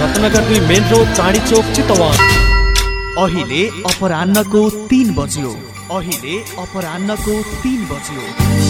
रत्नगर दुई main road Chandi Chowk Chitwan. अहिले अपरान्नको तिन बज्यो। अहिले अपरान्नको तिन बज्यो।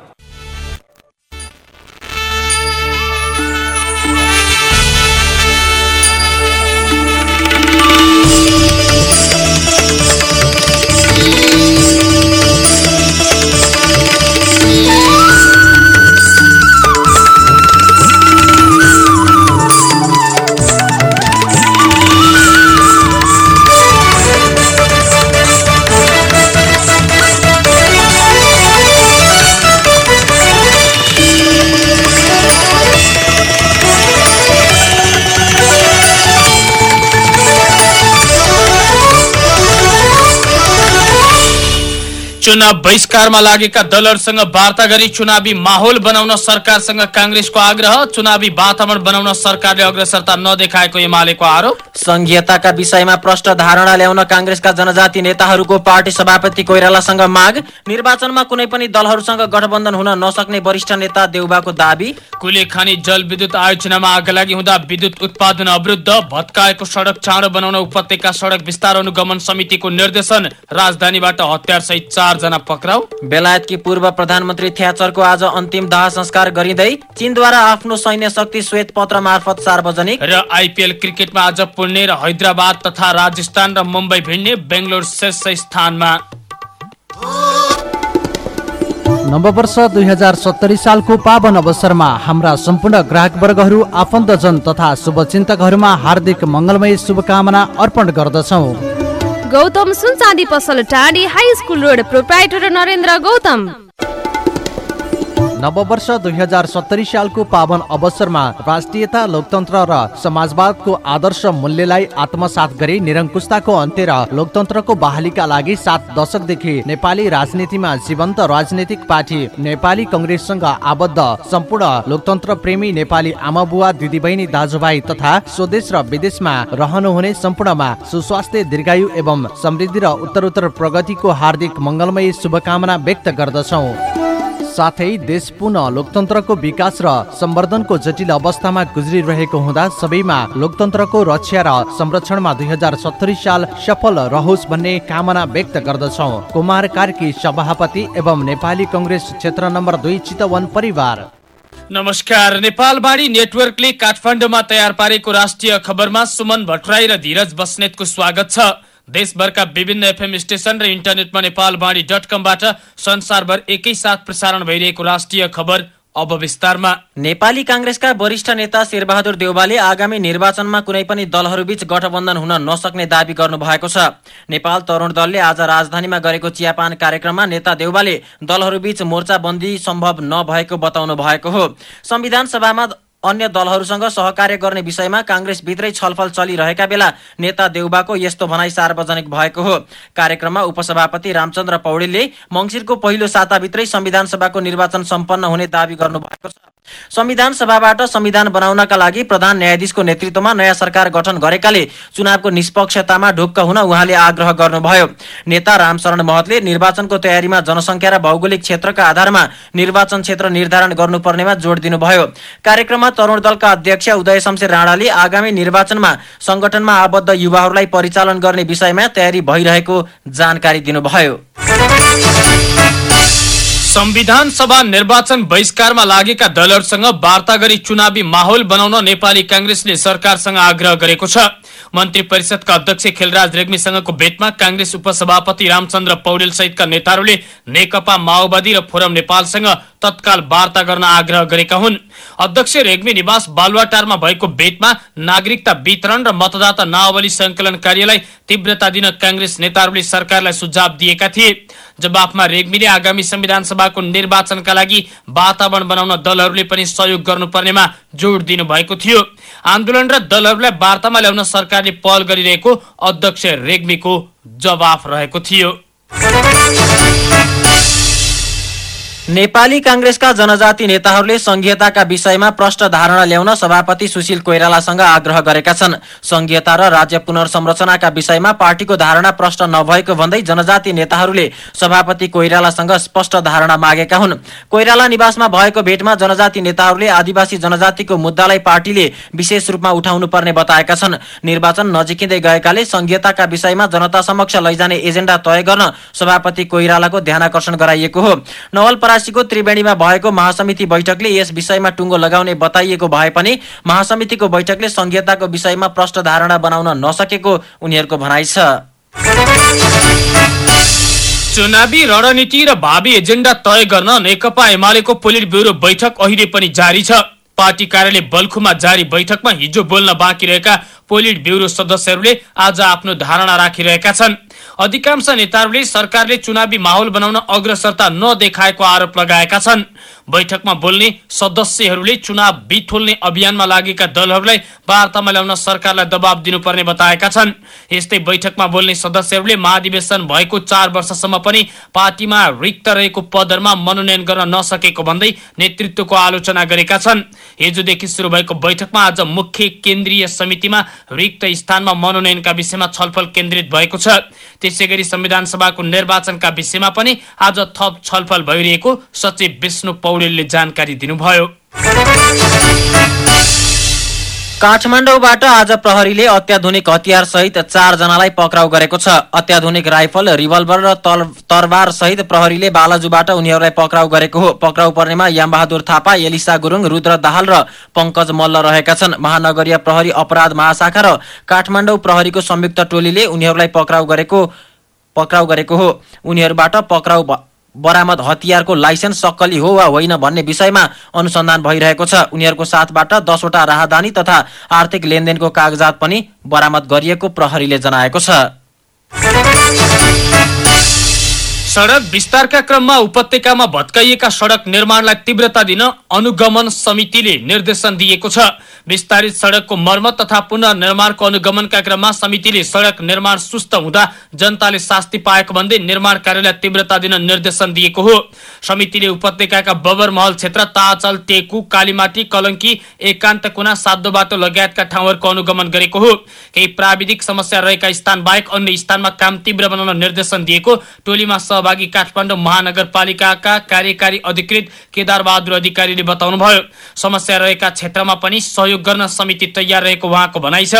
चुनाव बहिष्कारमा लागेका दलहरूसँग वार्ता गरी चुनावी माहौल बनाउन सरकारसँग काङ्ग्रेसको आग्रह चुनावी वातावरण बनाउन सरकारले अग्रसरता नदेखाएको एमालेको आरोप। संघीयताका विषयमा प्रष्ट धारणा ल्याउन काङ्ग्रेसका जनजाति नेताहरूको पार्टी सभापति कोइरालासँग माग। निर्वाचनमा कुनै पनि दलहरूसँग गठबन्धन हुन नसक्ने वरिष्ठ नेता देउबाको दावी। कुलेखानी जलविद्युत आयोजनामा आगलागी हुँदा विद्युत उत्पादन अवरुद्ध भत्काएको सडक चाँडो बनाउन उपत्यका सडक विस्तार अनुगमन समितिको निर्देशन राजधानीबाट हतियार सहित चारजना पक्राउ। बेलायतकी पूर्व प्रधानमन्त्री थ्याचरको आज अन्तिम दाह संस्कार गरिँदै चीनद्वारा आफ्नो सैन्य शक्ति श्वेत पत्र मार्फत सार्वजनिक र आइपिएल क्रिकेटमा आज पुणे र हैदराबाद तथा राजस्थान र मुम्बई भिड्ने बेङ्गलोर शीर्ष स्थानमा। नववर्ष दुई हजार सत्तरी सालको पावन अवसरमा हाम्रा सम्पूर्ण ग्राहक वर्गहरू आफन्तजन तथा शुभचिन्तकहरूमा हार्दिक मङ्गलमय शुभकामना अर्पण गर्दछौ। गौतम सुन चाँदी पसल टाढी high school road proprietor Narendra Gautam. नववर्ष दुई हजार सत्तरी सालको पावन अवसरमा राष्ट्रियता लोकतन्त्र र समाजवादको आदर्श मूल्यलाई आत्मसात गरी निरङ्कुशताको अन्त्य र लोकतन्त्रको बहालीका लागि सात दशकदेखि नेपाली राजनीतिमा जीवन्त राजनैतिक पार्टी नेपाली कङ्ग्रेससँग आबद्ध। सम्पूर्ण लोकतन्त्र प्रेमी नेपाली आमा बुवा दिदीबहिनी दाजुभाइ तथा स्वदेश र विदेशमा रहनुहुने सम्पूर्णमा सुस्वास्थ्य दीर्घायु एवं समृद्धि र उत्तरोत्तर प्रगतिको हार्दिक मङ्गलमय शुभकामना व्यक्त गर्दछौ। साथै देश पुनः लोकतन्त्रको विकास र सम्वर्धनको जटिल अवस्थामा गुज्रिरहेको हुँदा सबैमा लोकतन्त्रको रक्षा र संरक्षणमा दुई हजार सत्तरी साल सफल रहोस् भन्ने कामना व्यक्त गर्दछौ। कुमार कार्की सभापति एवं नेपाली कङ्ग्रेस क्षेत्र नम्बर दुई चितवन परिवार। नमस्कार। नेपालबारी नेटवर्कले काठमाडौँमा तयार पारेको राष्ट्रिय खबरमा सुमन भट्टराई र धीरज बस्नेतको स्वागत छ। देशभरका विभिन्न एफएम स्टेशन र इन्टरनेटमा नेपालवाणी डट कमबाट संसारभर एकैसाथ प्रसारण भइरहेको राष्ट्रिय खबर अब विस्तारमा। नेपाली काङ्ग्रेसका वरिष्ठ नेता शेरबहादुर देउबाले आगामी निर्वाचनमा कुनै पनि दलहरूबीच गठबन्धन हुन नसक्ने दावी गर्नुभएको छ। नेपाल तरुण दलले आज राजधानीमा गरेको चियापान कार्यक्रममा नेता देउबाले दलहरूबीच मोर्चाबन्दी सम्भव नभएको बताउनु भएको हो। संविधान सभामा अन्य दलहरूसँग सहकार्य गर्ने विषयमा काङ्ग्रेसभित्रै छलफल चलिरहेका बेला नेता देउबाको यस्तो भनाइ सार्वजनिक भएको हो। कार्यक्रममा उपसभापति रामचन्द्र पौडेलले मङ्सिरको पहिलो साताभित्रै संविधान सभाको निर्वाचन सम्पन्न हुने दावी गर्नुभएको छ। संविधान सभाबाट संविधान बनाउनका लागि प्रधान न्यायाधीशको नेतृत्वमा नयाँ सरकार गठन गरेकाले चुनावको निष्पक्षतामा ढुक्क हुन उहाँले आग्रह गर्नुभयो। नेता रामशरण महतले निर्वाचनको तयारीमा जनसङ्ख्या र भौगोलिक क्षेत्रका आधारमा निर्वाचन क्षेत्र निर्धारण गर्नुपर्नेमा जोड दिनुभयो। कार्यक्रममा तरुण दलका अध्यक्ष उदय शमशेर राणाले आगामी निर्वाचनमा संगठनमा आबद्ध युवाहरूलाई परिचालन गर्ने विषयमा तयारी भइरहेको जानकारी दिनुभयो। संविधान सभा निर्वाचन बहिष्कारमा लागेका दलहरूसँग वार्ता गरी चुनावी माहौल बनाउन नेपाली काङ्ग्रेसले सरकारसँग आग्रह गरेको छ। मन्त्री परिषदका अध्यक्ष खेलराज रेग्मीसँगको भेटमा काङ्ग्रेस उपसभापति रामचन्द्र पौडेल सहितका नेताहरूले नेकपा माओवादी र फोरम नेपालसँग तत्काल वार्ता गर्न आग्रह गरेका हुन्। अध्यक्ष रेग्मी निवास बालुवाटारमा भएको भेटमा नागरिकता वितरण र मतदाता नावली संकलन कार्यलाई तीव्रता दिन काङ्ग्रेस नेताहरूले सरकारलाई सुझाव दिएका थिए। जवाफमा रेग्मीले आगामी संविधान सभाको निर्वाचनका लागि वातावरण बनाउन दलहरूले पनि सहयोग गर्नुपर्नेमा जोड दिनु भएको थियो। आन्दोलन र दलहरूलाई वार्तामा ल्याउन सरकारले पहल गरिरहेको अध्यक्ष रेग्मीको जवाफ रहेको थियो। नेपाली काङ्ग्रेसका जनजाति नेताहरूले संघीयताका विषयमा प्रष्ट धारणा ल्याउन सभापति सुशील कोइरालासँग आग्रह गरेका छन्। संघीयता र राज्य पुनर्संरचनाका विषयमा पार्टीको धारणा प्रष्ट नभएको भन्दै जनजाति नेताहरूले सभापति कोइरालासँग स्पष्ट धारणा मागेका हुन्। कोइराला निवासमा भएको भेटमा जनजाति नेताहरूले आदिवासी जनजातिको मुद्दालाई पार्टीले विशेष रूपमा उठाउनु पर्ने बताएका छन्। निर्वाचन नजिकिँदै गएकाले संघीयताका विषयमा जनता समक्ष लैजाने एजेण्डा तय गर्न सभापति कोइरालाको ध्यानकर्षण गराइएको हो। नवलपरासी नवलपरासीको त्रिवेणीमा भएको महासमिति बैठकले यस विषयमा टुङ्गो लगाउने बताइएको भए पनि महासमितिको बैठकले संघीयताको विषयमा प्रष्ट धारणा बनाउन नसकेको उनीहरूको भनाइ छ। चुनावी रणनीति र भावी एजेन्डा तय गर्न नेकपा एमालेको पोलिट ब्युरो बैठक अहिले पनि जारी छ। पार्टी कार्यालय बल्खुमा जारी बैठकमा हिजो बोल्न बाँकी रहेका पोलिट ब्युरो सदस्यहरूले आज आफ्नो धारणा राखिरहेका छन्। अधिकांश नेताहरूले सरकारले चुनावी माहौल बनाउन अग्रसरता नदेखाएको आरोप लगाएका छन्। बैठकमा बोल्ने सदस्यहरूले चुनाव बिथोल्ने अभियानमा लागेका दलहरूलाई वार्तामा ल्याउन सरकारलाई दबाव दिनुपर्ने बताएका छन्। यस्तै बैठकमा बोल्ने सदस्यहरूले महाधिवेशन भएको चार वर्षसम्म पनि पार्टीमा रिक्त रहेको पदहरूमा मनोनयन गर्न नसकेको भन्दै नेतृत्वको आलोचना गरेका छन्। हिजोदेखि सुरु भएको बैठकमा आज मुख्य केन्द्रीय समितिमा रिक्त स्थानमा मनोनयनका विषयमा छलफल केन्द्रित भएको छ। त्यसै गरी संविधान सभाको निर्वाचनका विषयमा पनि आज थप छलफल भइरहेको सचिव विष्णु पौडेलले जानकारी दिनुभयो। काठमाडौँबाट आज प्रहरीले अत्याधुनिक हतियार सहित चारजनालाई पक्राउ गरेको छ। अत्याधुनिक राइफल रिभल्भर र तरबार सहित प्रहरीले बालाजुबाट उनीहरूलाई पक्राउ गरेको हो। पक्राउ पर्नेमा यामबहादुर थापा एलिसा गुरुङ रुद्र दाहाल र पंकज मल्ल रहेका छन्। महानगरीय प्रहरी अपराध महाशाखा र काठमाडौँ प्रहरीको संयुक्त टोलीले उनीहरूलाई पक्राउ गरेको पक्राउ गरेको हो। उनीहरूबाट पक्राउ बरामद हतियारको लाइसेन्स सक्कली हो वा होइन भन्ने विषयमा अनुसन्धान भइरहेको छ। उनीहरूको साथबाट दसवटा राहदानी तथा आर्थिक लेनदेनको कागजात पनि बरामद गरिएको प्रहरीले जनाएको छ। सडक विस्तारका क्रममा उपत्यकामा भत्काइएका सडक निर्माणलाई तीव्रता दिन अनुगमन समितिले निर्देशन दिएको छ। विस्तारित सडकको मर्मत तथा पुनर्निर्माणको अनुगमनका क्रममा समितिले सडक निर्माण सुस्त हुँदा जनताले शास्ति पाएको भन्दै निर्माण कार्यलाई तीव्रता दिन निर्देशन दिएको हो। समितिले उपत्यकाका बबर महल क्षेत्र ताचल टेकु कालीमाटी कलङ्की एकान्त कुना साधो बाटो लगायतका ठाउँहरूको अनुगमन गरेको हो। केही प्राविधिक समस्या रहेका स्थान बाहेक अन्य स्थानमा काम तीव्र बनाउन निर्देशन दिएको टोलीमा सहभागी काठमाडौँ महानगरपालिकाका कार्यकारी अधिकृत केदार बहादुर अधिकारीले बताउनुभयो समस्या रहेका क्षेत्रमा पनि सहयोग गर्न समिति तयार रहेको उहाँको भनाइ छ।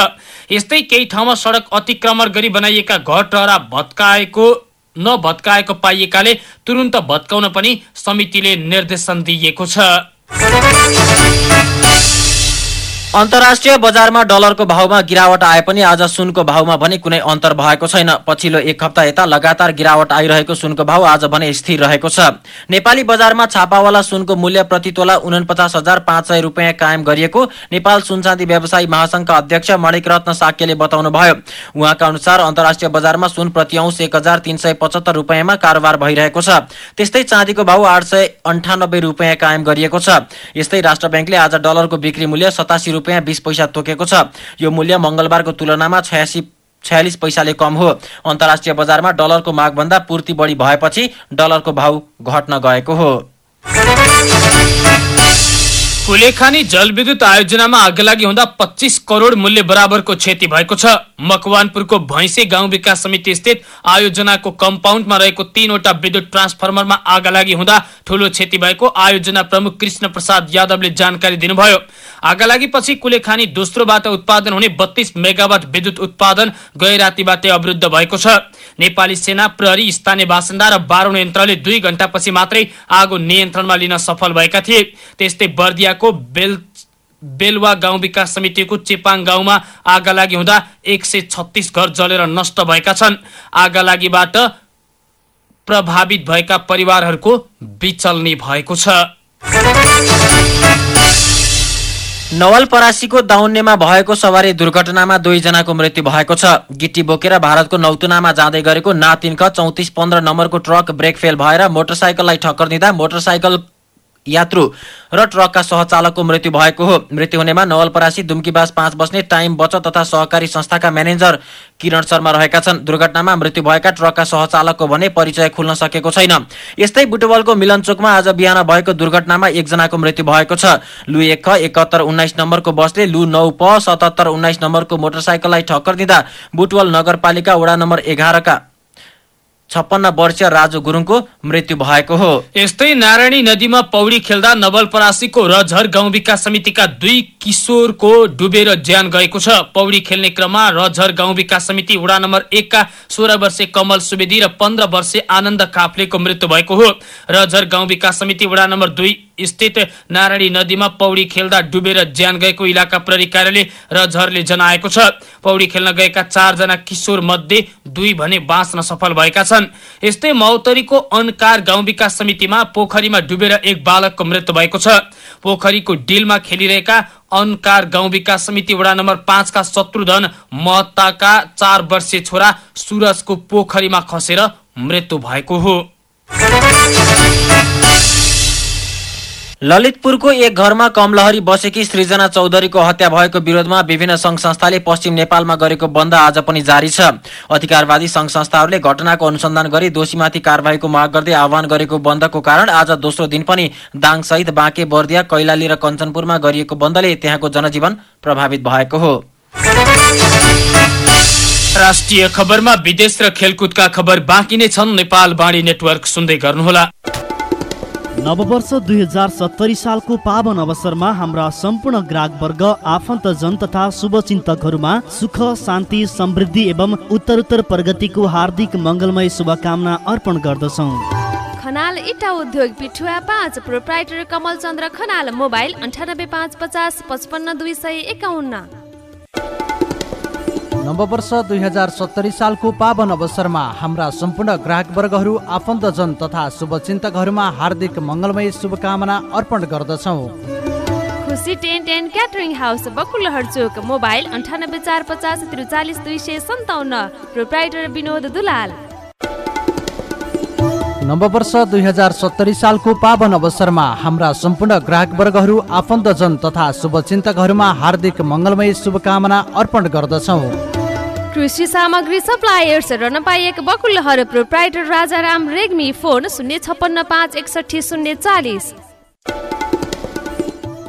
यस्तै केही ठाउँमा सडक अतिक्रमण गरी बनाइएका घर टहरा भत्काएको नभत्काएको पाइएकाले तुरन्त भत्काउन पनि समितिले निर्देशन दिएको छ। अन्तर्राष्ट्रिय बजारमा डलरको भावमा गिरावट आए पनि आज सुनको भावमा भने कुनै अन्तर भएको छैन। पछिल्लो एक हप्ता यता लगातार गिरावट आइरहेको सुनको भाव आज भने स्थिर रहेको छ। नेपाली बजारमा छापावाला सुनको मूल्य प्रति तोला उनपचास हजार पाँच सय रुपियाँ कायम गरिएको नेपाल सुनचाँदी व्यवसायी महासंघका अध्यक्ष मणिक रत्न साक्यले बताउनुभयो। उहाँका अनुसार अन्तर्राष्ट्रिय बजारमा सुन प्रति औंस एक हजार तीन सय पचहत्तर रुपियाँमा कारोबार भइरहेको छ। त्यस्तै चाँदीको भाव आठ सय अन्ठानब्बे रुपियाँ कायम गरिएको छ। यस्तै राष्ट्र ब्याङ्कले आज डलरको बिक्री मूल्य सतासी रुपियाँ बिस पैसा तोकेको छ। यो मूल्य मङ्गलबारको तुलनामा छयासी छयालिस पैसाले कम हो। अन्तर्राष्ट्रिय बजारमा डलरको मागभन्दा पूर्ति बढी भएपछि डलरको भाउ घट्न गएको हो। कुलेखानी जलविद्युत आयोजनामा आगलागी हुँदा पच्चिस करोड मूल्य बराबरको क्षति भएको छ। मकवानपुरको भैँसे गाउँ विकास समिति स्थित आयोजनाको कम्पाउन्डमा रहेको तीनवटा विद्युत ट्रान्सफर्मरमा आगलागी हुँदा ठूलो क्षति भएको आयोजना प्रमुख कृष्ण प्रसाद यादवले जानकारी दिनुभयो। आगलागीपछि कुलेखानी दोस्रोबाट उत्पादन हुने बत्तीस मेगावाट विद्युत उत्पादन गए रातिबाटै अवरुद्ध भएको छ। नेपाली सेना प्रहरी स्थानीय बासिन्दा र बाह्रौं यन्त्रले दुई घण्टापछि मात्रै आगो नियन्त्रणमा लिन सफल भएका थिए। त्यस्तै बर्दियाको बेल बेलवा गाउँ विकास समितिको चेपाङ गाउँमा आगा लागि हुँदा एक सय छत्तिस घर जलेर नष्ट भएका छन्। आगा लागिबाट प्रभावित भएका परिवारहरूको बिचल्नी भएको छ। नवलपरासीको दाउन्नेमा भएको सवारी दुर्घटनामा दुईजनाको मृत्यु भएको छ। गिट्टी बोकेर भारतको नौतुनामा जाँदै गरेको ना तिन क चौतिस पन्ध्र नम्बरको ट्रक ब्रेक फेल भएर मोटरसाइकललाई ठक्कर दिँदा मोटरसाइकल यात्रु। र ट्रकका सहचालकको मृत्यु भएको हो। मृत्यु हुनेमा नवलपरासी दुम्कीबास पाँच बस्ने टाइम बचत तथा सहकारी संस्थाका म्यानेजर किरण शर्मा रहेका छन्। दुर्घटनामा मृत्यु भएका ट्रकका सहचालकको भने परिचय खुल्न सकेको छैन। यस्तै बुटवलको मिलनचोकमा आज बिहान भएको दुर्घटनामा एकजनाको मृत्यु भएको छ। लु एक एकहत्तर उन्नाइस नम्बरको बसले लु नौ प सतहत्तर उन्नाइस नम्बरको मोटरसाइकललाई ठक्कर दिँदा बुटवल नगरपालिका वडा नम्बर एघारका छप्पन्न वर्षीय राजु गुरुङको मृत्यु भएको हो। यस्तै नारायणी नदीमा पौडी खेल्दा नवलपरासीको रझर गाउँ विकास समितिका दुई किशोरको डुबेर ज्यान गएको छ। पौडी खेल्ने क्रममा रझर गाउँ विकास समिति वडा नम्बर एकका सोह्र वर्षे कमल सुवेदी र पन्ध्र वर्षे आनन्द काफ्लेको मृत्यु भएको हो। रझर गाउँ विकास समिति वडा नम्बर दुई स्थित नारायणी नदीमा पौडी खेल्दा डुबेर ज्यान गएको इलाका प्रहरी कार्यालय रझरले जनाएको छ। पौडी खेल्न गएका चारजना किशोर मध्ये दुई भने बाँच्न सफल भएका छन्। यस्तै मौतरीको अनकार गाउँ विकास समितिमा पोखरीमा डुबेर एक बालकको मृत्यु भएको छ। पोखरीको डिलमा खेलिरहेका अनकार गाउँ विकास समिति वडा नम्बर पाँचका शत्रुधन महताका चार वर्षीय छोरा सुरजको पोखरीमा खसेर मृत्यु भएको हो। ललितपुरको एक घरमा कमलहरी बसेकी सृजना चौधरीको हत्या भएको विरोधमा विभिन्न संघ संस्थाले पश्चिम नेपालमा गरेको बन्द आज पनि जारी छ। अधिकारवादी संघ संस्थाहरूले घटनाको अनुसन्धान गरी दोषीमाथि कारवाहीको माग गर्दै आह्वान गरेको बन्दको कारण आज दोस्रो दिन पनि दाङसहित बाँके बर्दिया कैलाली र कञ्चनपुरमा गरिएको बन्दले त्यहाँको जनजीवन प्रभावित भएको हो। राष्ट्रिय खबरमा विदेश र खेलकुदका खबर बाँकी नै छन्। नेपाल बाणी नेटवर्क सुन्दै गर्नुहोला। नववर्ष दुई हजार सत्तरी सालको पावन अवसरमा हाम्रा सम्पूर्ण ग्राहकवर्ग आफन्तजन तथा शुभचिन्तकहरूमा सुख शान्ति समृद्धि एवं उत्तरोत्तर प्रगतिको हार्दिक मङ्गलमय शुभकामना अर्पण गर्दछौँ। खनाल इटा उद्योग पिठुवा पाँच प्रोप्राइटर कमल खनाल मोबाइल अन्ठानब्बे पाँच पचास पचपन्न दुई सय एकाउन्न। नववर्ष दुई हजार सत्तरी सालको पावन अवसरमा हाम्रा सम्पूर्ण ग्राहकवर्गहरू आफन्तजन तथा शुभचिन्तकहरूमा हार्दिक मङ्गलमय शुभकामना अर्पण गर्दछौँ। Khushi tent and catering house Bakulahar Chowk mobile अन्ठानब्बे चार पचास त्रिचालिस दुई सय सन्ताउन्न प्रोप्राइटर विनोद दुलाल। नववर्ष दुई हजार सत्तरी सालको पावन अवसरमा हाम्रा सम्पूर्ण ग्राहकवर्गहरू आफन्तजन तथा शुभचिन्तकहरूमा हार्दिक मङ्गलमय शुभकामना अर्पण गर्दछौँ। कृषि सामग्री सप्लायर्स रनपा एक बकुलहर प्रोप्राइटर राजाराम रेग्मी फोन शून्य छप्पन्न पाँच एकसठी शून्य चालिस।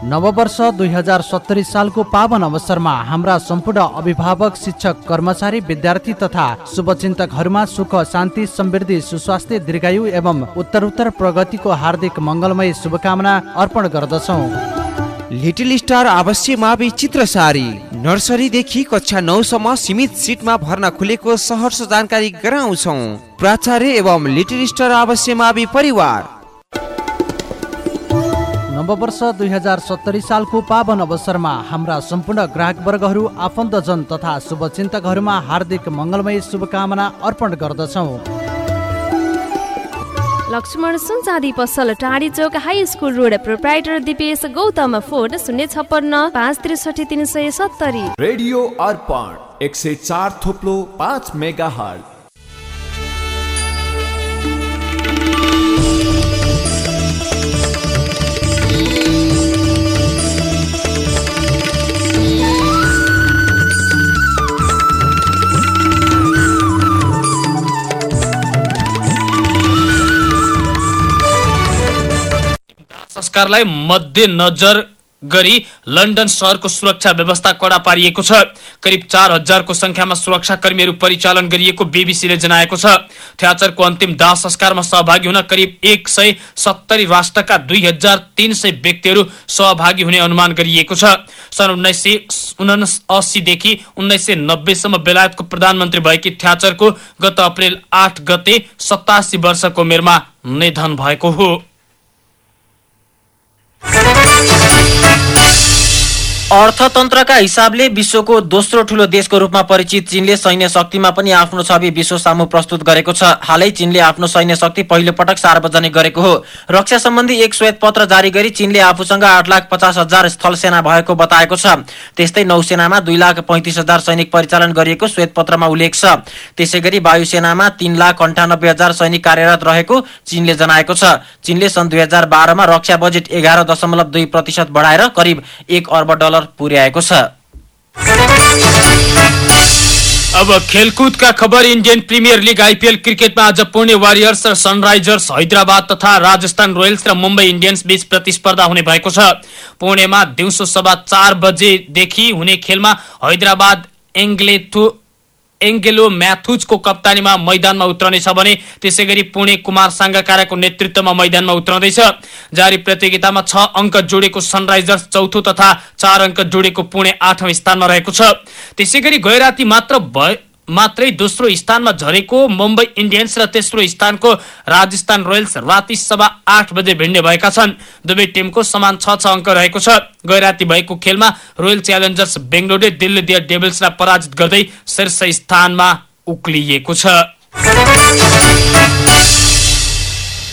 नववर्ष दुई हजार सत्तरी सालको पावन अवसरमा हाम्रा सम्पूर्ण अभिभावक शिक्षक कर्मचारी विद्यार्थी तथा शुभचिन्तकहरूमा सुख शान्ति समृद्धि सुस्वास्थ्य दीर्घायु एवं उत्तरोत्तर प्रगतिको हार्दिक मङ्गलमय शुभकामना अर्पण गर्दछौँ। लिटिल स्टार आवासीय मावि चित्र सारी नर्सरीदेखि कक्षा नौसम्म सीमित सिटमा भर्ना खुलेको सहर्ष जानकारी गराउँछौ। प्राचार्य एवं लिटिल स्टार आवासीय मावि परिवार। नववर्ष दुई हजार सत्तरी सालको पावन अवसरमा हाम्रा सम्पूर्ण ग्राहकवर्गहरू आफन्तजन तथा शुभचिन्तकहरूमा हार्दिक मङ्गलमय शुभकामना अर्पण गर्दछौँ। लक्ष्मण सुनचाँदी पसल Tadhi Chowk high school road proprietor Dipesh Gautam phone शून्य छप्पन्न पाँच त्रिसठी तिन सय सत्तरी। रेडियो अर्पण एक सय चार थोप्लो पाँच मेगा हट संस्कारलाई मध्यनजर गरी लन्डन शहरको सुरक्षा व्यवस्था कडा पारिएको छ। करिब चार हजारको संख्यामा सुरक्षा कर्मीहरू परिचालन गरिएको बीबीसीले जनाएको छ। थ्याचरको अन्तिम दाह संस्कारमा सहभागी हुन करिब एक सय सत्तरी राष्ट्रका दुई हजार तीन सय व्यक्तिहरू सहभागी हुने अनुमान गरिएको छ। सन् उन्नाइस सय उनासीदेखि उन्नाइस सय नब्बेसम्म बेलायतको प्रधानमन्त्री भएकी थ्याचरको गत अप्रेल आठ गते सतासी वर्षको उमेरमा निधन भएको हो। Thank you. अर्थतन्त्रका हिसाबले विश्वको दोस्रो ठूलो देशको रूपमा परिचित चीनले सैन्य शक्तिमा पनि आफ्नो छवि विश्व सामु प्रस्तुत गरेको छ। हालै चीनले आफ्नो सैन्य शक्ति पहिलो पटक सार्वजनिक गरेको हो। रक्षा सम्बन्धी एक श्वेत पत्र जारी गरी चीनले आफूसँग आठ लाख पचास हजार स्थल सेना भएको बताएको छ। त्यस्तै नौसेनामा दुई लाख पैँतिस हजार सैनिक परिचालन गरिएको श्वेत पत्रमा उल्लेख छ। त्यसै गरी वायुसेनामा तीन लाख अन्ठानब्बे हजार सैनिक कार्यरत रहेको चीनले जनाएको छ। चीनले सन् दुई हजार बाह्रमा रक्षा बजेट एघार दशमलव दुई प्रतिशत बढाएर करिब एक अर्ब डलर पुर्याएको छ। अब खेलकुदका खबर इन्डियन प्रिमियर लिग आइपिएल क्रिकेटमा आज पुणे वारियर्स र सनराइजर्स हैदराबाद तथा राजस्थान रोयल्स र मुम्बई इन्डियन्स बीच प्रतिस्पर्धा हुने भएको छ। पुणेमा दिउँसो सभा चार बजेदेखि हुने खेलमा हैदराबाद एङ्ग्लेथु एङ्गेलो म्याथुजको कप्तानीमा मैदानमा उत्रनेछ भने त्यसै गरी पुणे कुमार साङ्गाकाराको नेतृत्वमा मैदानमा उत्रँदैछ। जारी प्रतियोगितामा छ अङ्क जोडेको सनराइजर्स चौथो तथा चार अङ्क जोडेको पुणे आठौं स्थानमा रहेको छ। त्यसै गरी गैराती मात्र मात्रै दोस्रो स्थानमा झरेको मुम्बई इन्डियन्स र तेस्रो स्थानको राजस्थान रोयल्स राति सभा आठ बजे भिड्ने भएका छन्। दुवै टिमको समान छ छ अङ्क रहेको छ। गैराती भएको खेलमा रोयल च्यालेन्जर्स बेङ्गलोरले दिल्ली डियर डेभिल्सलाई पराजित गर्दै शीर्ष स्थानमा उक्लिएको छ।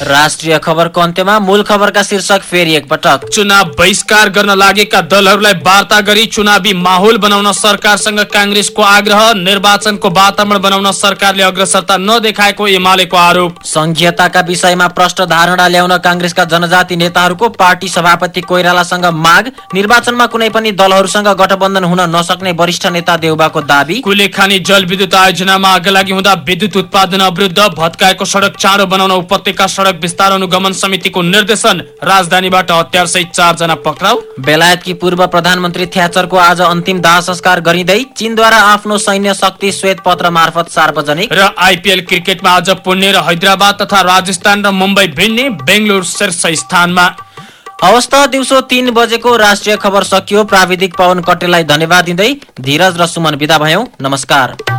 राष्ट्रिय खबरको अन्त्यमा मूल खबरका शीर्षक फेरि एकपटक। चुनाव बहिष्कार गर्न लागेका दलहरूलाई वार्ता गरी चुनावी माहौल बनाउन सरकारसँग काङ्ग्रेसको आग्रह निर्वाचनको वातावरण बनाउन सरकारले अग्रसरता नदेखाएको एमालेको आरोप। संघीयताका विषयमा प्रष्ट धारणा ल्याउन काङ्ग्रेसका जनजाति नेताहरूको पार्टी सभापति कोइरालासँग माग निर्वाचनमा कुनै पनि दलहरूसँग गठबन्धन हुन नसक्ने वरिष्ठ नेता देउबाको दावी। कुलेखानी जलविद्युत आयोजनामा आग लागि हुँदा विद्युत उत्पादन अवरुद्ध भत्काएको सडक चाँडो बनाउन उपत्यका सडक सडक विस्तार अनुगमन समितिको निर्देशन राजधानीबाट हतियार सहित चारजना पक्राउ। बेलायतकी पूर्व प्रधानमन्त्री थ्याचरको आज अन्तिम दाह संस्कार गरिँदै चीनद्वारा आफ्नो सैन्य शक्ति श्वेत पत्र मार्फत सार्वजनिक। र आइपिएल क्रिकेटमा आज पुण्य र हैदराबाद तथा राजस्थान र मुम्बई भिड्ने बेङ्गलोर शीर्ष स्थानमा। अवस्था दिउँसो तीन बजेको राष्ट्रिय खबर सकियो। प्राविधिक पवन कटेललाई धन्यवाद दिँदै धीरज र सुमन विदा भयौ। नमस्कार।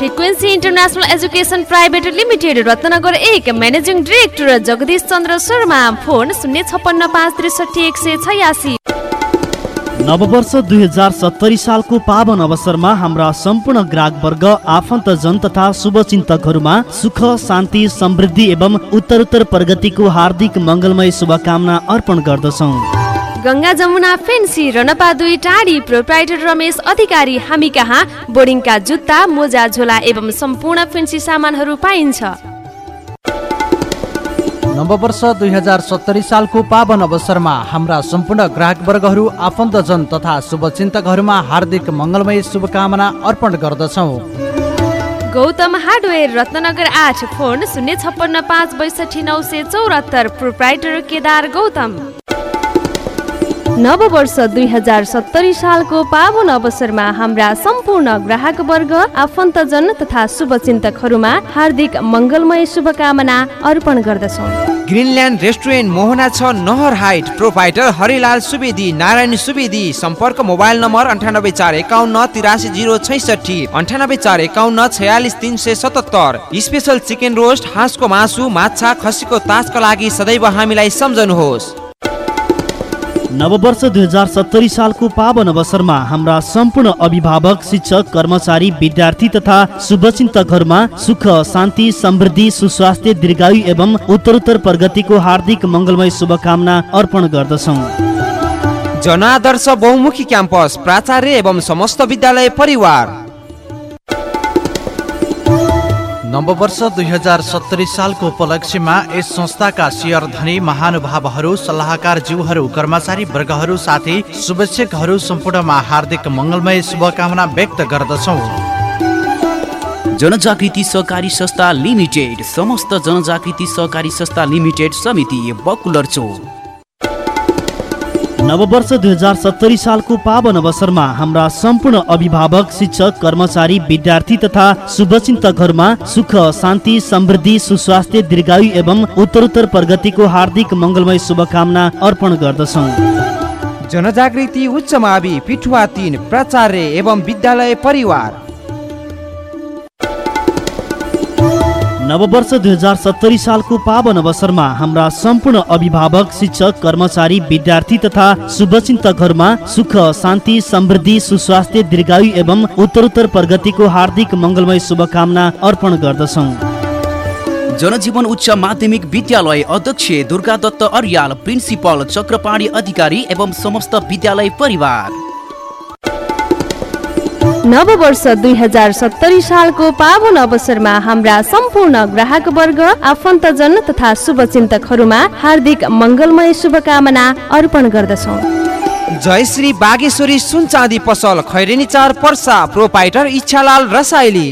Frequency International Education Private Limited Ratnanagar एक managing director Jagdish Chandra Sharma phone शून्य छप्पन्न पाँच त्रिसठी एक सय छयासी। नववर्ष दुई हजार सत्तरी सालको पावन अवसरमा हाम्रा सम्पूर्ण ग्राहकवर्ग आफन्तजन तथा शुभचिन्तकहरूमा सुख शान्ति समृद्धि एवं उत्तरोत्तर प्रगतिको हार्दिक मङ्गलमय शुभकामना अर्पण गर्दछौँ। गङ्गा जमुना फेन्सी रनपा दुई टाढी प्रोप्राइटर रमेश अधिकारी हामी कहाँ? बोर्डिङका जुत्ता मोजा झोला एवं सम्पूर्ण फेन्सी सामानहरू पाइन्छ। नववर्ष दुई हजार सत्तरी सालको पावन अवसरमा हाम्रा सम्पूर्ण ग्राहकवर्गहरू आफन्तजन तथा शुभचिन्तकहरूमा हार्दिक मङ्गलमय शुभकामना अर्पण गर्दछौँ। गौतम हार्डवेयर रत्नगर आठ फोन शून्य छप्पन्न पाँच बैसठी नौ सय चौरात्तर प्रोप्राइटर केदार गौतम। नव वर्ष दुई हजार सत्तरी सालको पावन अवसरमा हाम्रा सम्पूर्ण ग्राहक वर्ग आफन्तजन तथा शुभचिन्तकहरूमा हार्दिक मङ्गलमय शुभकामना अर्पण गर्दछौँ। ग्रिनल्यान्ड रेस्टुरेन्ट मोहना छ नहर हाइट प्रोपाइटर हरिलाल सुवेदी नारायण सुवेदी सम्पर्क मोबाइल नम्बर अन्ठानब्बे चार एकाउन्न तिरासी जिरो छैसठी अन्ठानब्बे चार एकाउन्न छयालिस तिन सय सतहत्तर स्पेसल चिकन रोस्ट हाँसको मासु माछा खसीको ताजका लागि सदैव हामीलाई सम्झनुहोस्। नववर्ष दुई हजार सत्तरी सालको पावन अवसरमा हाम्रा सम्पूर्ण अभिभावक शिक्षक कर्मचारी विद्यार्थी तथा शुभचिन्तकहरूमा सुख शान्ति समृद्धि सुस्वास्थ्य दीर्घायु एवं उत्तरोत्तर प्रगतिको हार्दिक मङ्गलमय शुभकामना अर्पण गर्दछौँ। जनादर्श बहुमुखी क्याम्पस प्राचार्य एवं समस्त विद्यालय परिवार। नववर्ष दुई हजार सत्तरी सालको उपलक्ष्यमा यस संस्थाका शेयर धनी महानुभावहरू सल्लाहकार जीवहरू कर्मचारी वर्गहरू साथै शुभेच्छकहरू सम्पूर्णमा हार्दिक मङ्गलमय शुभकामना व्यक्त गर्दछौँ। जनजागृति सहकारी संस्था लिमिटेड समस्त जनजागृति सहकारी संस्था लिमिटेड समिति बकुलर चोक। नववर्ष दुई हजार सत्तरी सालको पावन अवसरमा हाम्रा सम्पूर्ण अभिभावक शिक्षक कर्मचारी विद्यार्थी तथा शुभचिन्तकहरूमा सुख शान्ति समृद्धि सुस्वास्थ्य दीर्घायु एवं उत्तरोत्तर प्रगतिको हार्दिक मङ्गलमय शुभकामना अर्पण गर्दछौँ। जनजागृति उच्च मावि पिठुवा तिन प्राचार्य एवं विद्यालय परिवार। नववर्ष दुई हजार सत्तरी सालको पावन अवसरमा हाम्रा सम्पूर्ण अभिभावक शिक्षक कर्मचारी विद्यार्थी तथा शुभचिन्तकहरूमा सुख शान्ति समृद्धि सुस्वास्थ्य दीर्घायु एवं उत्तरोत्तर प्रगतिको हार्दिक मङ्गलमय शुभकामना अर्पण गर्दछौँ। जनजीवन उच्च माध्यमिक विद्यालय अध्यक्ष दुर्गा दत्त अर्याल प्रिन्सिपल चक्रपाणी अधिकारी एवं समस्त विद्यालय परिवार। नव वर्ष दुई हजार सत्तरी सालको पावन अवसरमा हाम्रा सम्पूर्ण ग्राहक वर्ग आफन्तजन तथा शुभचिन्तकहरूमा हार्दिक मङ्गलमय शुभकामना अर्पण गर्दछौँ। जयश्री बागेश्वरी सुन चाँदी पसल खैरेनी चार पर्सा प्रोपाइटर इच्छालाल रसाइली।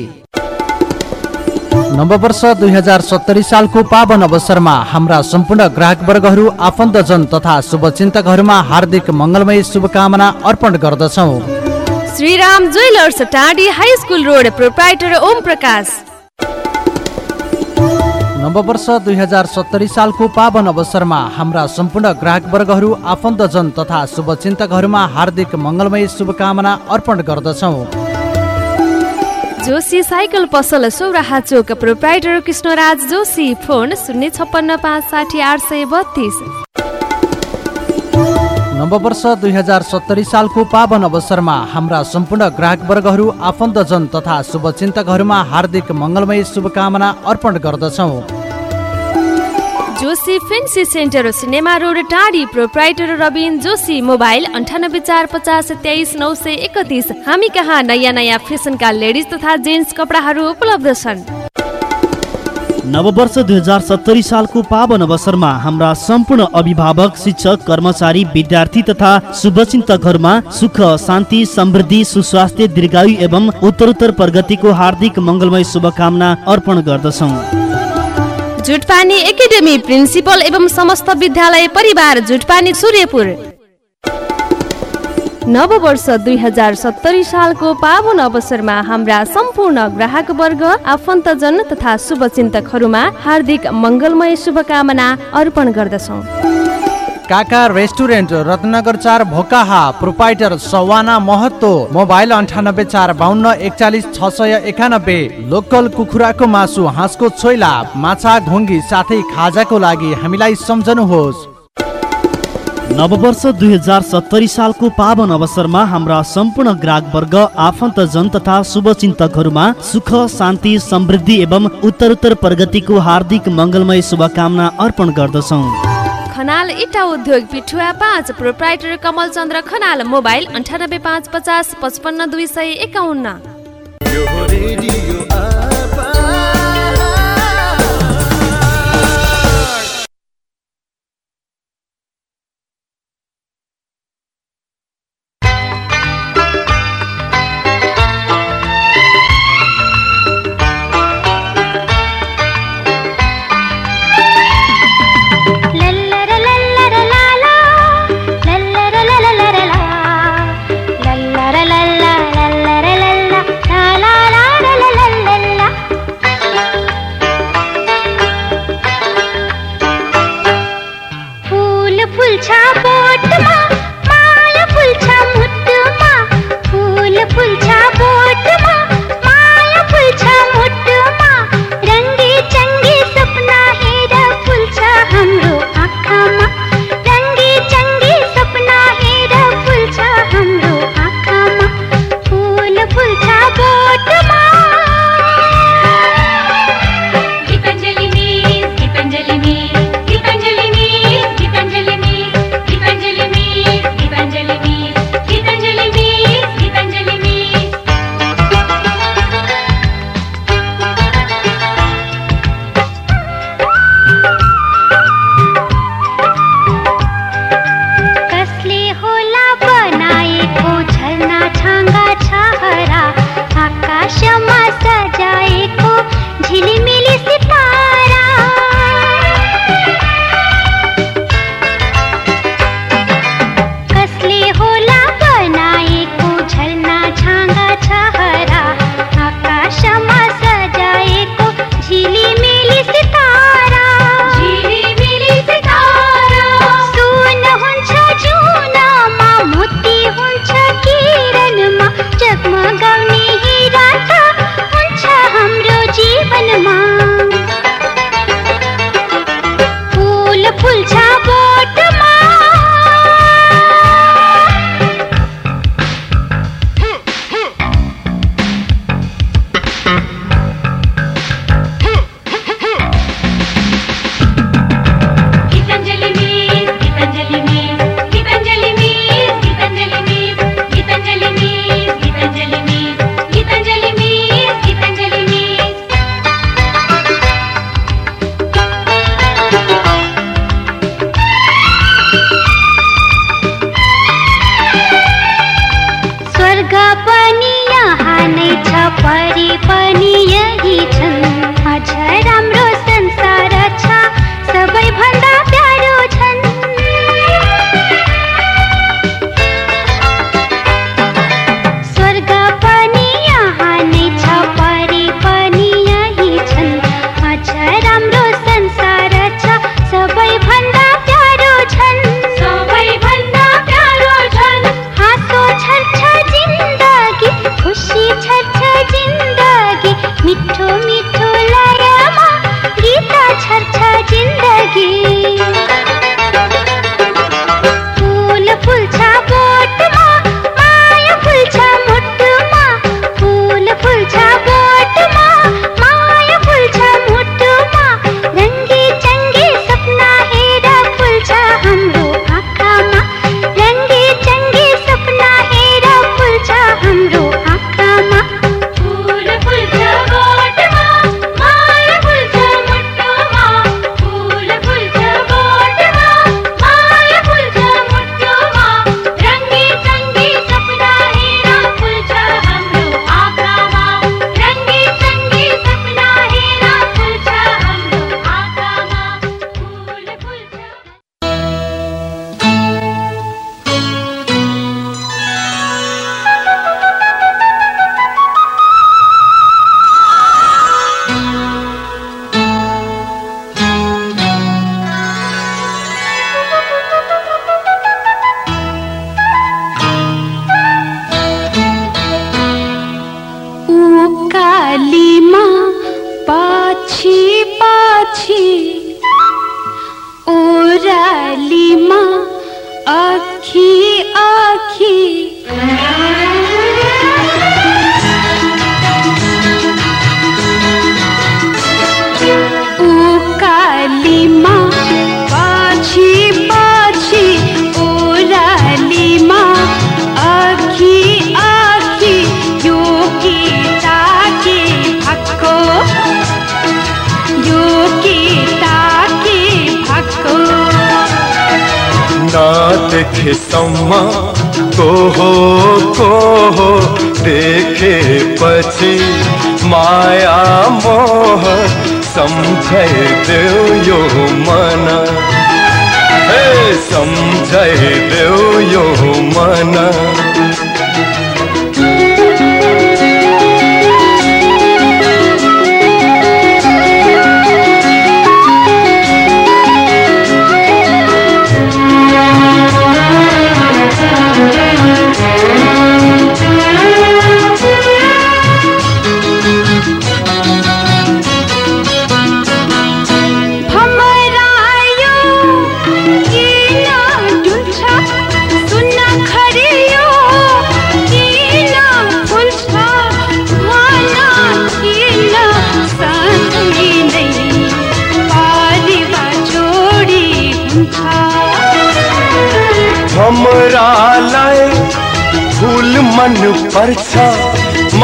नववर्ष दुई हजार सत्तरी सालको पावन अवसरमा हाम्रा सम्पूर्ण ग्राहक वर्गहरू आफन्तजन तथा शुभचिन्तकहरूमा हार्दिक मङ्गलमय शुभकामना अर्पण गर्दछौँ। Shriram jewellers Tadhi high school road proprietor Om Prakash. नववर्ष दुई हजार सत्तरी सालको पावन अवसरमा हाम्रा सम्पूर्ण ग्राहक वर्गहरू आफन्तजन तथा शुभचिन्तकहरूमा हार्दिक मङ्गलमय शुभकामना अर्पण गर्दछौँ। जोशी साइकल पसल सौराहा चोक प्रोप्राइटर कृष्णराज जोशी फोन शून्य छप्पन्न पाँच साठी आठ सय बत्तिस। नववर्ष दुई हजार सत्तरी सालको पावन अवसरमा हाम्रा सम्पूर्ण ग्राहक वर्गहरू आफन्तजन तथा शुभचिन्तकहरूमा हार्दिक मङ्गलमय शुभकामना अर्पण गर्दछौँ। Joshi fancy centre cinema road Tadhi proprietor Rabin Joshi mobile अन्ठानब्बे चार पचास तेइस नौ सय एकतिस। हामी कहाँ नयाँ नयाँ फेसनका लेडिज तथा जेन्ट्स कपडाहरू उपलब्ध छन्? नववर्ष दुई हजार सत्तरी सालको पावन अवसरमा हाम्रा सम्पूर्ण अभिभावक शिक्षक कर्मचारी विद्यार्थी तथा शुभचिन्तकहरूमा सुख शान्ति समृद्धि सुस्वास्थ्य दीर्घायु एवं उत्तरोत्तर प्रगतिको हार्दिक मङ्गलमय शुभकामना अर्पण गर्दछौँ। जुटपानी एकाडेमी प्रिन्सिपल एवं समस्त विद्यालय परिवार जुटपानी सूर्यपुर। नव वर्ष दुई हजार सत्तरी सालको पावन अवसरमा हाम्रा सम्पूर्ण ग्राहक वर्ग आफन्तजन तथा शुभचिन्तकहरूमा हार्दिक मङ्गलमय शुभकामना अर्पण गर्दछौँ। काका रेस्टुरेन्ट रत्नगर चार भोकाहा प्रोपाइटर सवाना महत्तो मोबाइल अन्ठानब्बे चार बाहन्न एकचालिस छ सय एकानब्बे लोकल कुखुराको मासु हाँसको छोइला माछा घुङ्गी साथै खाजाको लागि हामीलाई सम्झनुहोस्। नववर्ष दुई हजार सत्तरी सालको पावन अवसरमा हाम्रा सम्पूर्ण ग्राहक वर्ग आफन्तजन तथा शुभचिन्तकहरूमा सुख शान्ति समृद्धि एवं उत्तरोत्तर प्रगतिको हार्दिक मङ्गलमय शुभकामना अर्पण गर्दछौँ। खनाल इटा उद्योग पिठुवा पाँच प्रोप्राइटर कमल चन्द्र खनाल मोबाइल अन्ठानब्बे पाँच पचास पचपन्न दुई सय एकाउन्न।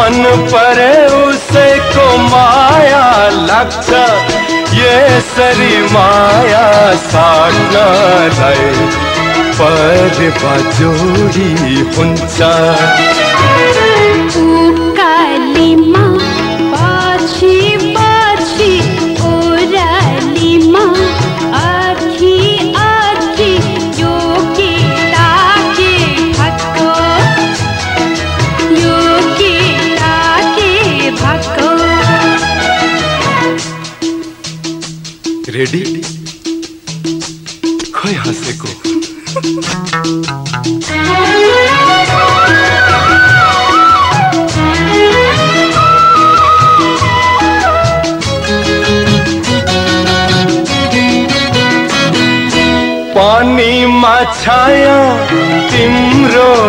मन परे उसैको माया लाग्छ यसरी माया साट्नलाई परिवा जोडी हुन्छ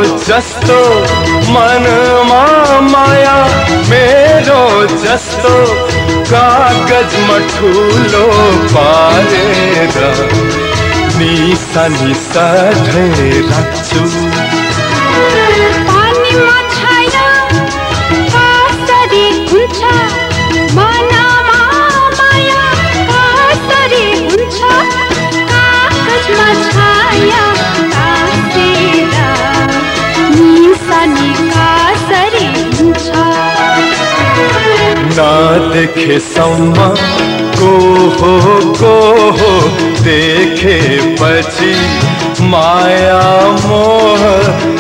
जस्तो मनमा माया। मेरो जस्तो कागजमा ठुलो पारेर निशानी सधैँ राख्छु। पानीमा छाया निशानी कसरी हुन्छ नदेखे सम्म को हो को हो देखे पछि माया मोह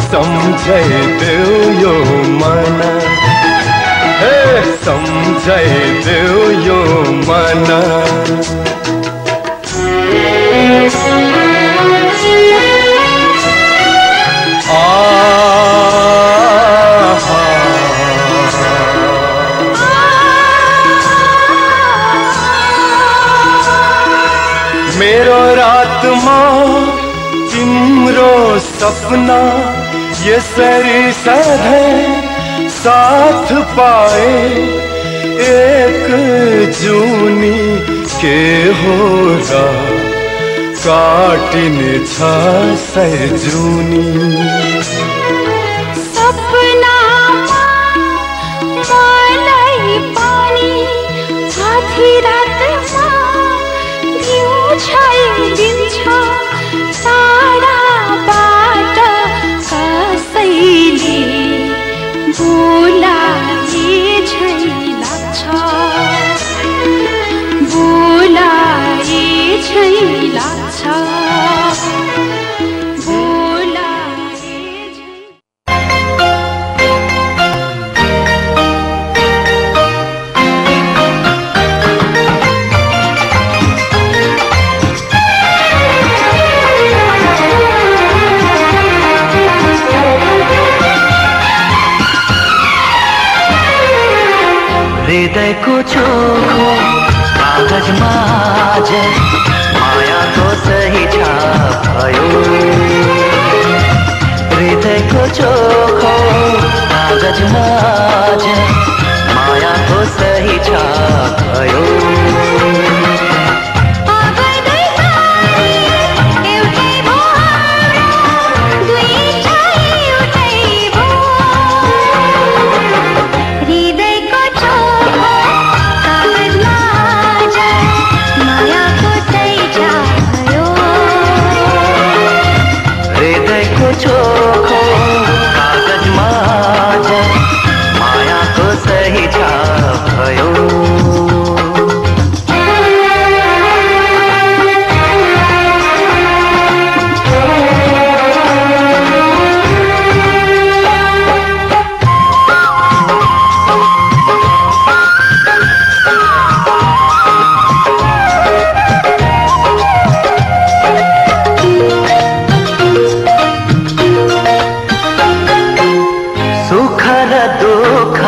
सम्झाइदेऊ यो मन। हे सम्झाइदेऊ यो मन। मेरो रातमा तिम्रो सपना यसरी सधैँ साथ पाए एक जूनी के हो र काटिने जुनी। मलाई पनि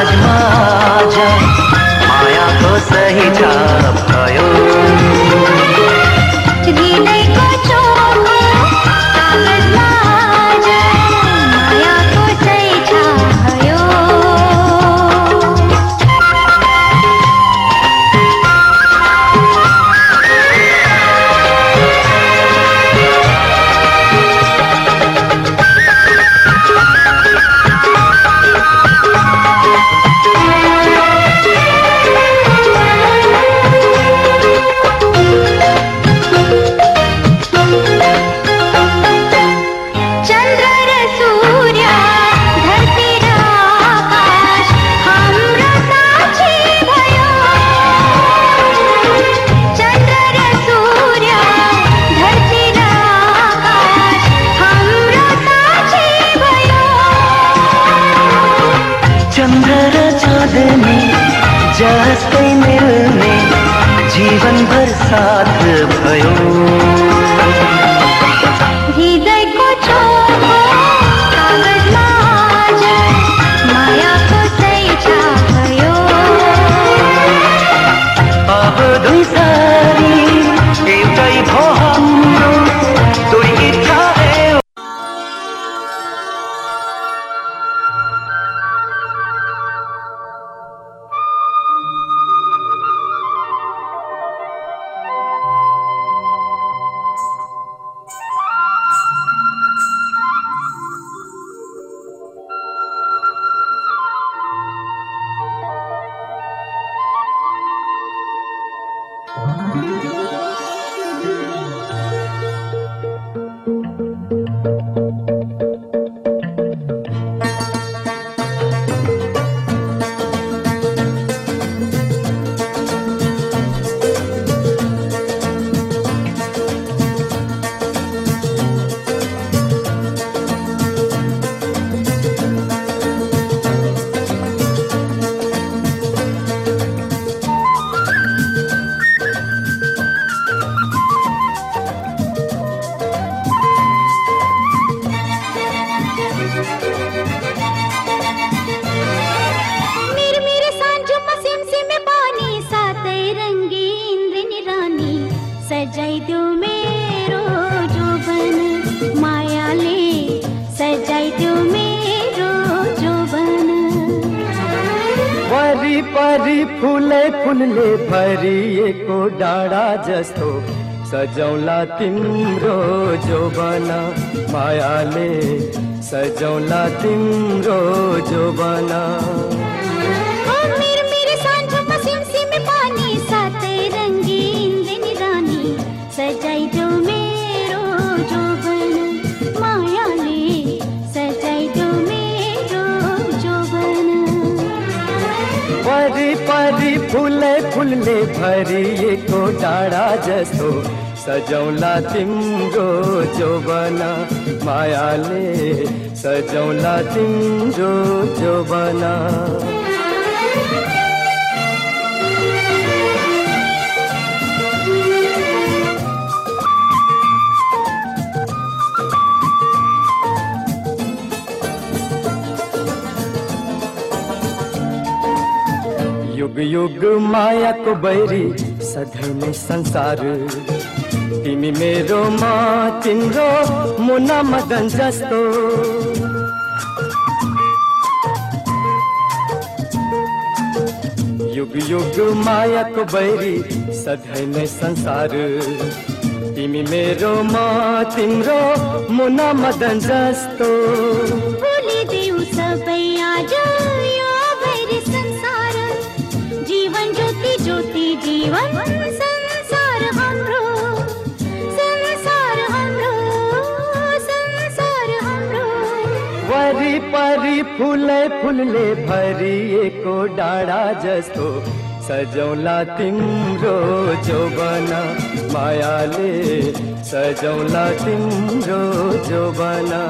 भयो हृदयको चोखो कागजमा आज मायाको सही छाप भयो हृदयको चोखो जीवनभर साथ भयो वरिपरि फुलै फुलले भरिएको डाँडा जस्तो सजौला तिम्रो जोबना मायाले सजौला तिम्रो जोबना। भरिएको डाँडा जस्तो सजौला तिम्रो जोबना मायाले सजौला तिम्रो जोबना युग मायाको बैरी सधैँ नै संसार। तिमी मेरो म तिम्रो मुना मदन जस्तो। युग युग मायाको बैरी सधैँ नै संसार। तिमी मेरो म तिम्रो मुना मदन जस्तो। फुलै फुलले भरिएको डाँडा जस्तो सजौला तिम्रो जोबना मायाले सजौला तिम्रो जोबना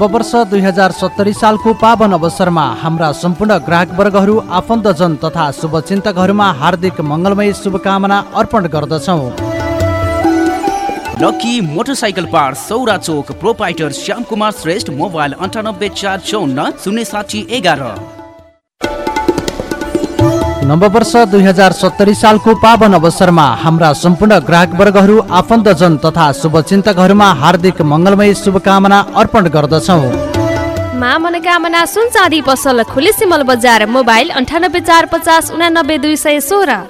नववर्ष दुई हजार सत्तरी सालको पावन अवसरमा हाम्रा सम्पूर्ण ग्राहकवर्गहरू आफन्तजन तथा शुभचिन्तकहरूमा हार्दिक मङ्गलमय शुभकामना अर्पण गर्दछौँ। Lucky motorcycle part Saura Chowk proprietor Shyam Kumar Shrestha mobile अन्ठानब्बे चार चौन्न शून्य साठी एघार। नववर्ष दुई हजार सत्तरी सालको पावन अवसरमा हाम्रा सम्पूर्ण ग्राहकवर्गहरू आफन्तजन तथा शुभचिन्तकहरूमा हार्दिक मङ्गलमय शुभकामना अर्पण गर्दछौँ। मा मनोकामना सुन चाँदी पसल खुले सिमल बजार मोबाइल अन्ठानब्बे चार पचास उनानब्बे दुई सय सोह्र।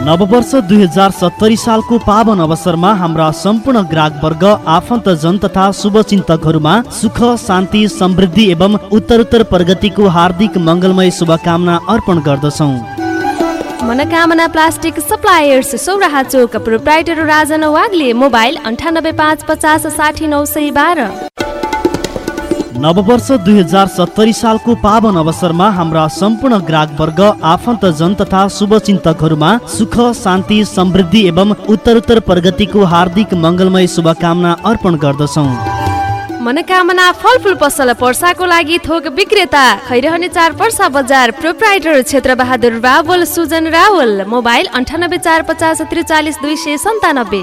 नववर्ष दुई हजार सत्तरी सालको पावन अवसरमा हाम्रा सम्पूर्ण ग्राहकवर्ग आफन्तजन तथा शुभचिन्तकहरूमा सुख शान्ति समृद्धि एवं उत्तरोत्तर प्रगतिको हार्दिक मङ्गलमय शुभकामना अर्पण गर्दछौँ। Manokamana plastic suppliers Sauraha Chowk proprietor Rajan Wagle mobile अन्ठानब्बे पाँच पचास साठी नौ सय बाह्र। नववर्ष दुई हजार सत्तरी सालको पावन अवसरमा हाम्रा सम्पूर्ण ग्राहकवर्ग आफन्तजन तथा शुभचिन्तकहरूमा सुख शान्ति समृद्धि एवं उत्तरोत्तर प्रगतिको हार्दिक मङ्गलमय शुभकामना अर्पण गर्दछौँ। मनोकामना फलफुल पसल पर्साको लागि थोक विक्रेता खैरहने चार पर्सा बजार प्रोप्राइटर क्षेत्र बहादुर रावल सुजन रावल मोबाइल अन्ठानब्बे चार पचास त्रिचालिस दुई सय सन्तानब्बे।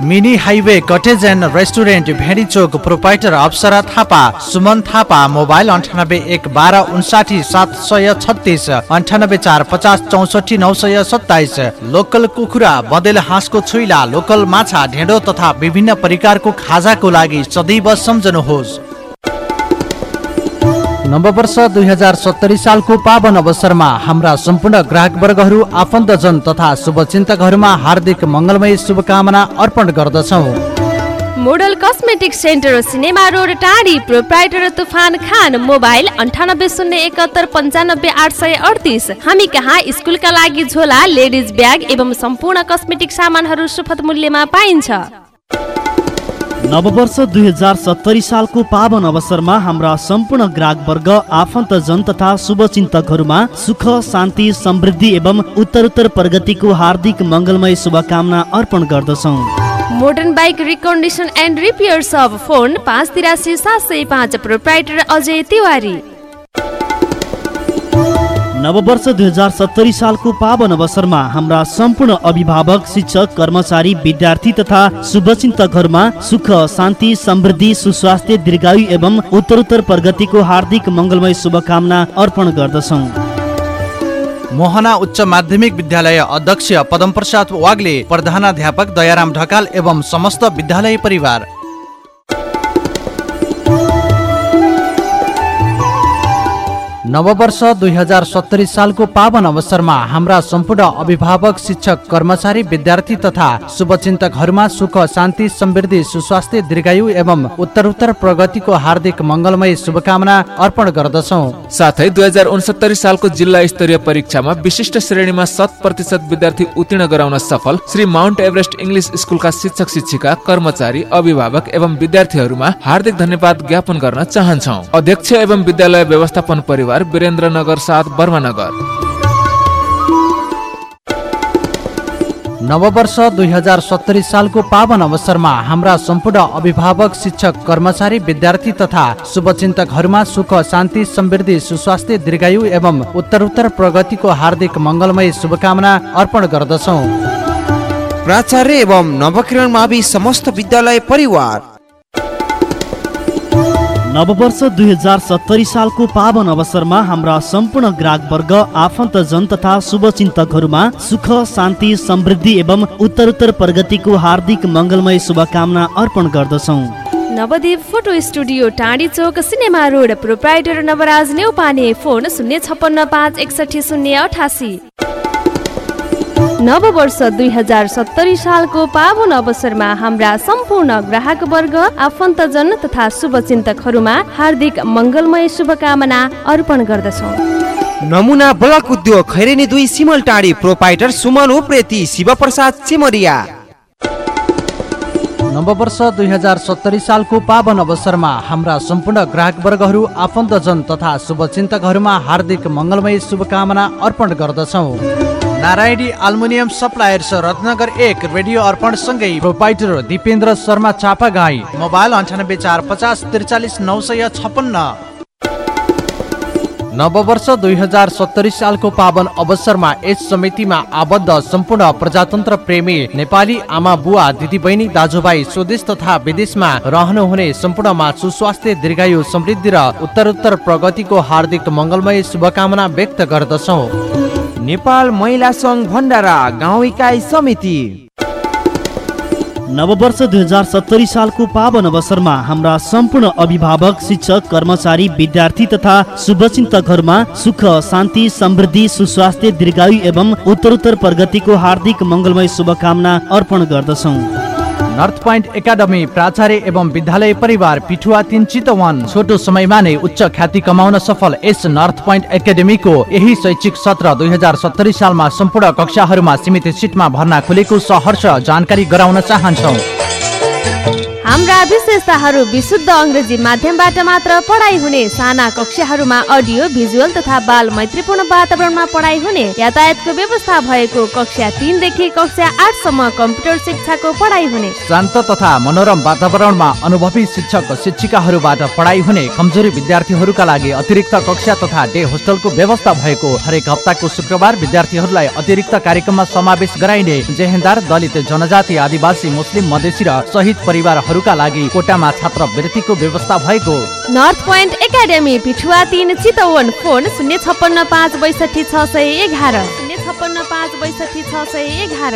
Mini highway cottage and restaurant Bhedi Chowk proprietor Apsara Thapa Suman Thapa mobile अन्ठानब्बे एक बाह्र उन्साठी सात सय छत्तिस अन्ठानब्बे चार पचास चौसठी नौ सय सत्ताइस लोकल कुखुरा बँदेल हाँसको छुइला लोकल माछा ढेँडो तथा विभिन्न प्रकारको खाजाको लागि सदैव सम्झनुहोस्। नववर्ष दुई हजार सत्तरी सालको पावन अवसरमा हाम्रा सम्पूर्ण ग्राहकवर्गहरू आफन्तजन तथा शुभचिन्तकहरूमा हार्दिक मङ्गलमय शुभकामना अर्पण गर्दछौँ। Model cosmetic centre cinema road Tadhi proprietor Tufan Khan mobile अन्ठानब्बे शून्य एकहत्तर पन्चानब्बे आठ सय अडतिस। हामी कहाँ? स्कुलका लागि झोला लेडिज ब्याग एवं सम्पूर्ण कस्मेटिक सामानहरू सुपथ मूल्यमा पाइन्छ। नववर्ष दुई हजार सत्तरी सालको पावन अवसरमा हाम्रा सम्पूर्ण ग्राहकवर्ग आफन्तजन तथा शुभचिन्तकहरूमा सुख शान्ति समृद्धि एवं उत्तरोत्तर प्रगतिको हार्दिक मङ्गलमय शुभकामना अर्पण गर्दछौँ। Modern bike recondition and repair sub phone पाँच तिरासी सात सय पाँच प्रोप्राइटर अजय तिवारी। नववर्ष दुई हजार सत्तरी सालको पावन अवसरमा हाम्रा सम्पूर्ण अभिभावक शिक्षक कर्मचारी विद्यार्थी तथा शुभचिन्तकहरूमा सुख शान्ति समृद्धि सुस्वास्थ्य दीर्घायु एवं उत्तरोत्तर प्रगतिको हार्दिक मङ्गलमय शुभकामना अर्पण गर्दछौँ। मोहना उच्च माध्यमिक विद्यालय अध्यक्ष पदम प्रसाद वाग्ले प्रधानाध्यापक दयाराम ढकाल एवं समस्त विद्यालय परिवार। नववर्ष दुई हजार सत्तरी सालको पावन अवसरमा हाम्रा सम्पूर्ण अभिभावक शिक्षक कर्मचारी विद्यार्थी तथा शुभचिन्तकहरूमा सुख शान्ति समृद्धि सुस्वास्थ्य दीर्घायु एवं उत्तरोत्तर प्रगतिको हार्दिक मङ्गलमय शुभकामना अर्पण गर्दछौ। साथै दुई हजार उनसत्तरी सालको जिल्ला स्तरीय परीक्षामा विशिष्ट श्रेणीमा शत प्रतिशत विद्यार्थी उत्तीर्ण गराउन सफल श्री माउन्ट एभरेस्ट इङ्ग्लिस स्कुलका शिक्षक शिक्षिका कर्मचारी अभिभावक एवं विद्यार्थीहरूमा हार्दिक धन्यवाद ज्ञापन गर्न चाहन्छौ। अध्यक्ष एवं विद्यालय व्यवस्थापन परिवार वीरेन्द्रनगर साथ बर्मानगर। नववर्ष दुई हजार सत्तरी सालको पावन अवसरमा हाम्रा सम्पूर्ण अभिभावक शिक्षक कर्मचारी विद्यार्थी तथा शुभचिन्तकहरूमा सुख शान्ति समृद्धि सुस्वास्थ्य दीर्घायु एवं उत्तरोत्तर प्रगतिको हार्दिक मङ्गलमय शुभकामना अर्पण गर्दछौ। प्राचार्य एवं नवकिरण मावि समस्त विद्यालय परिवार। नववर्ष दुई हजार सत्तरी सालको पावन अवसरमा हाम्रा सम्पूर्ण ग्राहकवर्ग आफन्तजन तथा शुभचिन्तकहरूमा सुख शान्ति समृद्धि एवं उत्तरोत्तर प्रगतिको हार्दिक मङ्गलमय शुभकामना अर्पण गर्दछौँ। Navdeep photo studio Tadhi Chowk cinema road proprietor Navraj Neupane phone शून्य छप्पन्न पाँच एकसठी शून्य अठासी। नववर्ष दुई हजार सत्तरी सालको पावन अवसरमा हाम्रा सम्पूर्ण ग्राहक वर्ग आफन्तजन तथा शुभचिन्तकहरूमा हार्दिक मङ्गलमय शुभकामना अर्पण गर्दछौँ। नमुना ब्लक उद्योग खैरेनी दुई सिमल टाढी प्रोपाइटर सुमन उप्रेती शिवप्रसाद चिमरिया नववर्ष दुई हजार सत्तरी सालको पावन अवसरमा हाम्रा सम्पूर्ण ग्राहक वर्गहरू आफन्तजन तथा शुभचिन्तकहरूमा हार्दिक मङ्गलमय शुभकामना अर्पण गर्दछौँ। नारायणी अल्मुनियम सप्लायर्स रत्नगर एक रेडियो अर्पण सँगै प्रोपाइटर दिपेन्द्र शर्मा चापागाई मोबाइल अन्ठानब्बे चार पचास त्रिचालिस नौ सय छपन्न नववर्ष दुई हजार सत्तरी सालको पावन अवसरमा यस समितिमा आबद्ध सम्पूर्ण प्रजातन्त्र प्रेमी नेपाली आमा बुवा दिदीबहिनी दाजुभाइ स्वदेश तथा विदेशमा रहनुहुने सम्पूर्णमा सुस्वास्थ्य दीर्घायु समृद्धि र उत्तरोत्तर प्रगतिको हार्दिक मङ्गलमय शुभकामना व्यक्त गर्दछौ। नेपाल महिला सङ्घ भण्डारा गाउँ इकाइ समिति। नववर्ष दुई हजार सत्तरी सालको पावन अवसरमा हाम्रा सम्पूर्ण अभिभावक शिक्षक कर्मचारी विद्यार्थी तथा शुभचिन्तकहरूमा सुख शान्ति समृद्धि सुस्वास्थ्य दीर्घायु एवं उत्तरोत्तर प्रगतिको हार्दिक मङ्गलमय शुभकामना अर्पण गर्दछौँ। नर्थ पोइन्ट एकाडमी प्राचार्य एवं विद्यालय परिवार पिठुवा तिन चितवन छोटो समयमा नै उच्च ख्याति कमाउन सफल यस नर्थ पोइन्ट एकाडेमीको यही शैक्षिक सत्र दुई हजार सत्तरी सालमा सम्पूर्ण कक्षाहरूमा सीमित सिटमा भर्ना खुलेको सहर्ष जानकारी गराउन चाहन्छौ हाम्रा विशेषताहरू विशुद्ध अङ्ग्रेजी माध्यमबाट मात्र पढाइ हुने साना कक्षाहरूमा अडियो भिजुअल तथा बाल मैत्रीपूर्ण वातावरणमा पढाइ हुने यातायातको व्यवस्था भएको कक्षा तिनदेखि कक्षा आठसम्म कम्प्युटर शिक्षाको पढाइ हुने। शान्त तथा मनोरम वातावरणमा अनुभवी शिक्षक शिक्षिकाहरूबाट पढाइ हुने कमजोरी विद्यार्थीहरूका लागि अतिरिक्त कक्षा तथा डे होस्टलको व्यवस्था भएको हरेक हप्ताको शुक्रबार विद्यार्थीहरूलाई अतिरिक्त कार्यक्रममा समावेश गराइने जेहेन्दार दलित जनजाति आदिवासी मुस्लिम मधेसी र शहीद परिवारहरूका लागि कोटामा छात्रवृत्तिको व्यवस्था भएको। नर्थ पोइन्ट एकाडेमी पिठुवा तिन चितवन फोन शून्य छप्पन्न पाँच बैसठी छ सय एघार। शून्य छप्पन्न पाँच बैसठी छ सय एघार।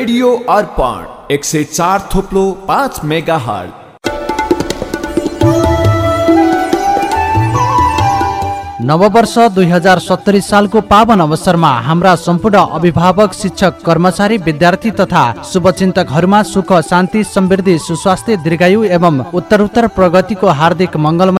रेडियो अर्पण एक सय चार थोप्लो पाँच मेगा हल नववर्ष दुई हजार सत्तरी सालको पावन अवसरमा हाम्रा सम्पूर्ण अभिभावक शिक्षक कर्मचारी विद्यार्थी तथा शुभचिन्तकहरूमा सुख शान्ति समृद्धि सुस्वास्थ्य दीर्घायु एवं उत्तरोत्तर प्रगतिको हार्दिक मङ्गलमा